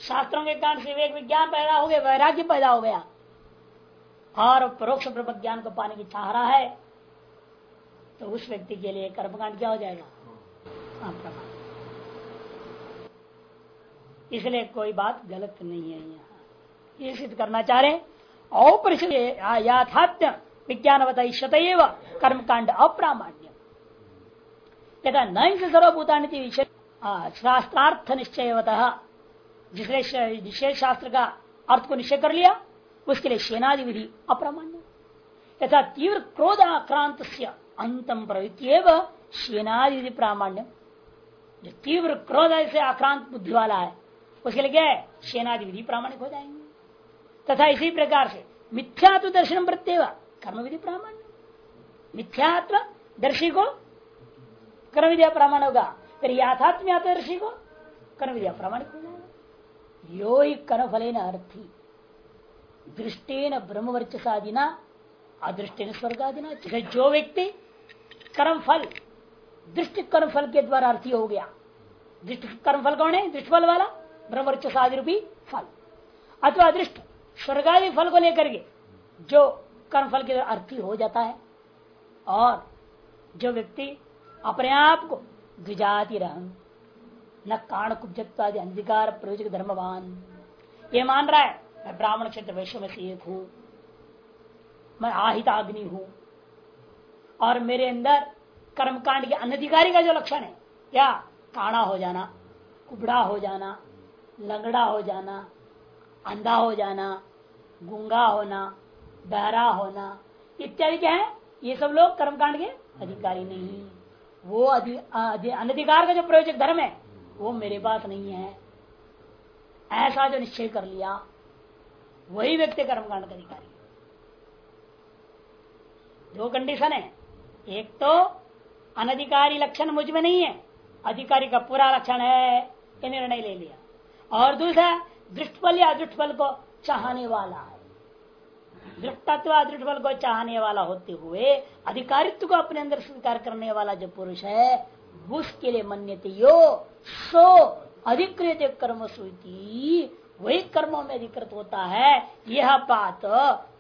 शास्त्रों के कारण से विवेक विज्ञान पैदा हो गया, वैराग्य पैदा हो गया। और परोक्ष ज्ञान को पाने की चाह रहा है। तो उस व्यक्ति के लिए कर्मकांड क्या हो जाएगा? प्रमाण इसलिए कोई बात गलत नहीं है यहाँ। ये सिद्ध करना चाह रहे औपरिषद याथात्य विज्ञानवत शतएव कर्मकांड अप्रामाण्य। यथा न सर्वभूता शास्त्रार्थ निश्चय जिसने विशेष शास्त्र का अर्थ को निश्चय कर लिया, उसके लिए सेनादि विधि अप्रामाण्य। यथा तीव्र क्रोध आक्रांत अंतम प्रवृत्ति सेनादि विधि प्रामाण्य जो तीव्र क्रोध से आक्रांत बुद्धि वाला है। उसके लिए क्या सेनादि विधि प्रामाणिक हो जाएँगे। तथा इसी प्रकार से मिथ्यात्व दर्शन प्रत्येव कर्म विधि प्रामाण्य मिथ्यात्व दर्शी को कर्म विद्या प्रमाण होगा। फिर याथात्म दर्शी को कर्म विद्या प्रामाणिक हो जाएगा यो ही कर्म फले न अर्थी। दृष्टेन ब्रह्म वर्चसादिना अदृष्टेन स्वर्गादिना। जो व्यक्ति कर्म फल दृष्टि कर्म फल के द्वारा अर्थी हो गया। दृष्टि कर्म फल कौन है? दृष्ट फल वाला ब्रह्मवर्चसादि रूपी फल। अथवा अदृष्ट स्वर्गादि फल को लेकर के जो कर्म फल के द्वारा अर्थी हो जाता है। और जो व्यक्ति अपने आप को द्विजाति रहन, न कारण कुब्जत्वादि अंधिकार प्रयोजक धर्मवान। ये मान रहा है, मैं ब्राह्मण क्षेत्र वैश्य में से एक हूँ। मैं आहिताग्नि हूँ। और मेरे अंदर कर्मकांड के अनधिकारी का जो लक्षण है क्या काड़ा हो जाना, कुबड़ा हो जाना, लंगड़ा हो जाना, अंधा हो जाना, गुंगा होना बहरा होना, इत्यादि क्या है? ये सब लोग कर्मकांड के अधिकारी नहीं वो अनधिकार का जो प्रयोजक धर्म है, वो मेरे पास नहीं है। ऐसा जो निश्चय कर लिया, वही व्यक्ति कर्मकांड का अधिकारी दो कंडीशन है। एक तो अनधिकारी लक्षण मुझमें नहीं है। अधिकारी का पूरा लक्षण है, ये निर्णय ले लिया। और दूसरा, दृष्टफल या दृष्टफल को चाहने वाला है। दृष्टत्व दृष्टफल को चाहने वाला होते हुए अधिकारित्व को अपने अंदर स्वीकार करने वाला जो पुरुष है, उसके लिए मन्यते यो, सो अधिकृत कर्म सूची वही कर्मों में अधिकृत होता है। यह बात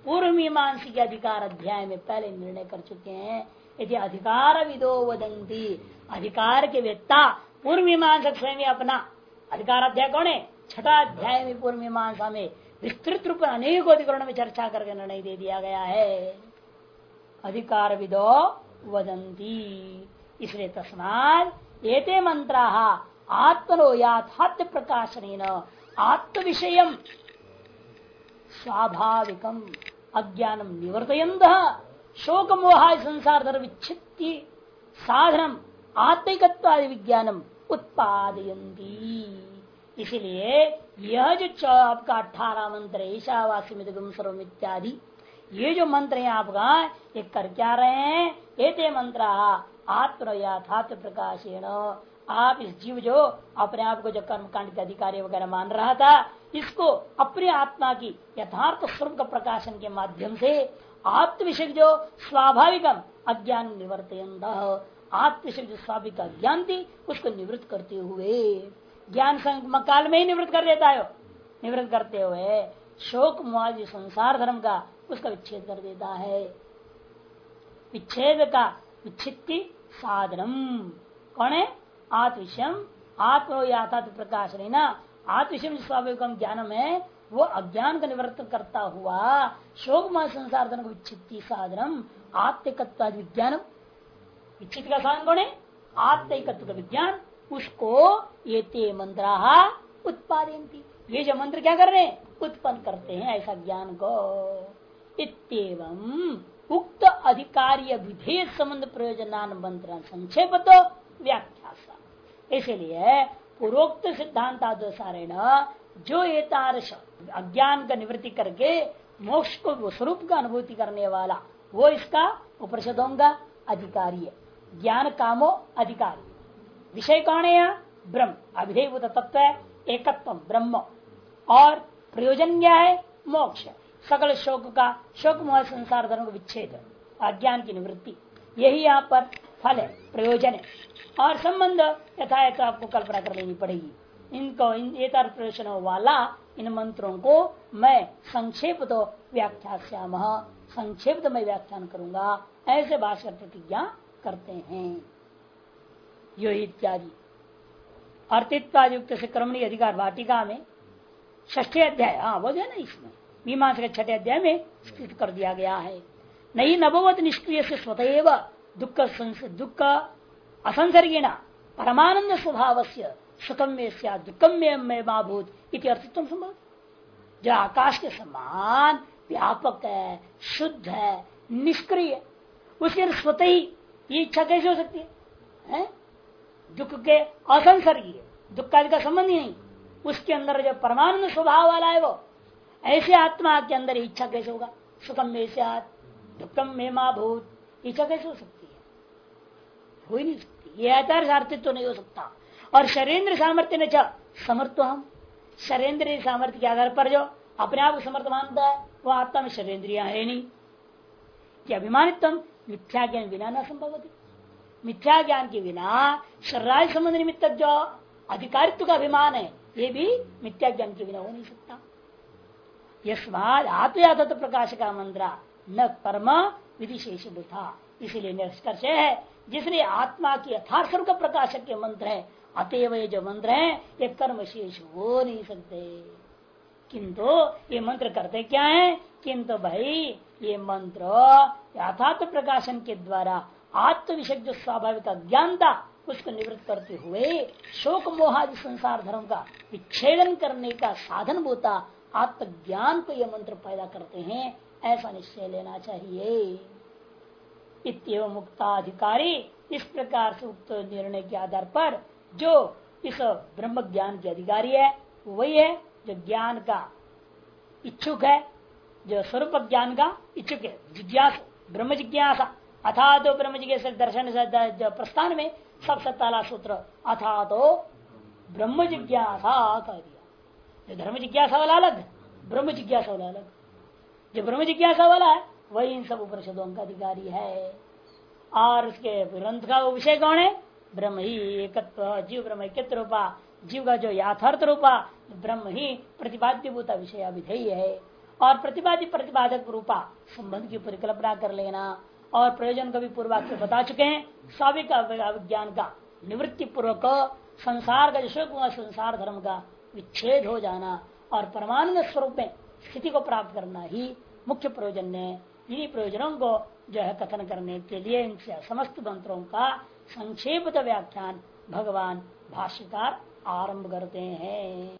पूर्व मीमांसी के अधिकार अध्याय में पहले निर्णय कर चुके हैं। यदि अधिकार विदो वदंती अधिकार के वेत्ता पूर्व मीमांसक स्वयं अपना। अधिकार अध्याय कौन? है छठा अध्याय में पूर्व मीमांसा में विस्तृत रूप अनेक अधिकरणों में चर्चा करके निर्णय दे दिया गया है। अधिकार विदो वदंती इसलिए तस्मात एते मंत्रा आत्मनो याथात्य प्रकाशन आत्म विषय स्वाभाविकम अज्ञानम निवर्तयंद शोक मोहा संसार धर्म विच्छित्ति साधनम आत्मिकत्वादि विज्ञानम उत्पादयंती इसलिए यह जो आपका अठारह मंत्र, ईशावासी मिदगम सर्वम इत्यादि, ये जो मंत्र है आपका ये कर क्या रहे हैं? ये मंत्र आत्म यथात्म प्रकाशेण। आप इस जीव जो अपने आप को जो कर्म कांड के अधिकारी वगैरह मान रहा था, इसको अपने आत्मा की यथार्थ स्वरूप का प्रकाशन के माध्यम से आत्म विषय जो स्वाभाविकम अज्ञान निवर्तन आत्मशक्ति जो स्वाभाविक अज्ञान थी, उसको निवृत्त करते हुए, ज्ञान काल में ही निवृत्त कर देता है निवृत्त करते हुए शोक मुआजी संसार धर्म का उसका विच्छेद कर देता है। विच्छेद का विच्छित्ति साधनम। कौन है? आत्मविषम आत्म याथा प्रकाश रहना आत्मविषम स्वाभाविक ज्ञानम है वो अज्ञान का निवर्तन करता हुआ शोक संसार धर्म विच्छित्ति साधनम विज्ञानम। इच्छित का साधन कौन है? आत्मिकत्व का विज्ञान। उसको ये ते ये जो मंत्र क्या कर रहे हैं? उत्पन्न करते हैं ऐसा ज्ञान को। इतम उक्त अधिकारी विधेय संबंध प्रयोजनान मंत्र संक्षेप तो व्याख्या इसलिए पूर्वोक्त सिद्धांत आदोसारेण जो तारस अज्ञान का निवृत्ति करके, मोक्ष को स्वरूप का अनुभूति करने वाला, वो इसका उपनिषदों का अधिकारी है। ज्ञान कामो अधिकारी। विषय कौन है यहाँ? ब्रह्म। अभिधेयभूत तत्व है, एकत्व ब्रह्म। और प्रयोजन क्या है? मोक्ष। सकल शोक का शोक मोह संसार धर्म का विच्छेद। अज्ञान की निवृत्ति। यही यहाँ पर फल है, प्रयोजन है। और संबंध यथा तो आपको कल्पना कर लेनी पड़ेगी। इनको, इन प्रयोजन वाला, इन मंत्रों को मैं संक्षेप तो व्याख्या श्याम, संक्षेप तो मैं व्याख्यान करूँगा। ऐसे भाषा प्रतिज्ञा करते हैं। यो इत्यादि। अर्थित्वायुक्त से क्रमणी अधिकार वाटिका में ष्ठी अध्याय हाँ वो है ना इसमें, मीमांस के छठे अध्याय में स्थित कर दिया गया है। नहीं नभवत निष्क्रिय से स्वतः दुख दुख असंसर्गीण परमानंद स्वभाव से सुखम में दुखम में माभूत अर्थित्व संभव जो आकाश के समान व्यापक है शुद्ध है निष्क्रिय उसके स्वतः ही ये इच्छा कैसे हो सकती है, है? दुख के असंसर्गीय दुख का संबंध ही नहीं। उसके अंदर जो परमानंद स्वभाव वाला है वो ऐसे आत्मा के अंदर इच्छा कैसे होगा? सुखम में से दुखम में माँ इच्छा कैसे हो सकती है? हो ही नहीं सकती। ये अर्थित्व तो नहीं हो सकता। और शरीर सामर्थ्य ने समर्थ हम। शरेंद्र सामर्थ्य के आधार पर जो अपने आप को समर्थ मानता है, वो आत्मा में शरेंद्रिया है नहीं। कि अभिमानित मिथ्या ज्ञान बिना न संभव मिथ्या ज्ञान के बिना शरीर संबंध निमित्त जो अधिकारित्व का अभिमान है, ये भी मिथ्या ज्ञान के बिना हो नहीं सकता। यस्माद आत्मयाथत्व प्रकाश का मंत्र, न कर्म विधिशेष था इसीलिए निष्कर्ष है, जिसने आत्मा की यथार्थ का प्रकाशक के मंत्र है अतएव ये जो मंत्र है, ये कर्म शेष हो नहीं सकते। किंतु ये मंत्र करते क्या है? किंतु भाई, ये मंत्र यथार्थ प्रकाशन के द्वारा आत्म विषय जो स्वाभाविक अज्ञानता उसको निवृत्त करते हुए शोक मोहादि संसार धर्म का विच्छेदन करने का साधन होता, आत्मज्ञान को ये मंत्र पैदा करते हैं, ऐसा निश्चय लेना चाहिए। इतव मुक्ताधिकारी, इस प्रकार से उक्त निर्णय के आधार पर जो इस ब्रह्म ज्ञान के अधिकारी है वही है जो ज्ञान का इच्छुक है, जो स्वरूप ज्ञान का इच्छुक है। जिज्ञास ब्रह्म जिज्ञासा अथा तो ब्रह्म जिज्ञास दर्शन प्रस्थान में सबसे पहला सूत्र अथा तो ब्रह्म जिज्ञासा कह दिया। जो धर्म जिज्ञासा वाला अलग ब्रह्म जिज्ञासा वाला अलग। जो ब्रह्म जिज्ञासा वाला है, वही इन सब उपनिषदों का अधिकारी है। और उसके ग्रंथ का विषय कौन है? ब्रह्म ही एकत्व, जीव ब्रह्म एकत्र रूपा, जीव का जो याथार्थ रूपा, ब्रह्म ही प्रतिपाद्य भूता विषय अभिधेय है। और प्रतिपाद्य प्रतिपादक रूपा, संबंध की परिकल्पना कर लेना। और प्रयोजन को भी पूर्वाक्ष बता चुके हैं स्वाभाविक विज्ञान का निवृत्ति पूर्वक संसार का जो संसार धर्म का विच्छेद हो जाना। और परमानंद स्वरूप में स्थिति को प्राप्त करना ही मुख्य प्रयोजन है। इन्हीं प्रयोजनों को जो है कथन करने के लिए इनसे समस्त मंत्रों का संक्षेप व्याख्यान भगवान भाष्यकार आरंभ करते हैं।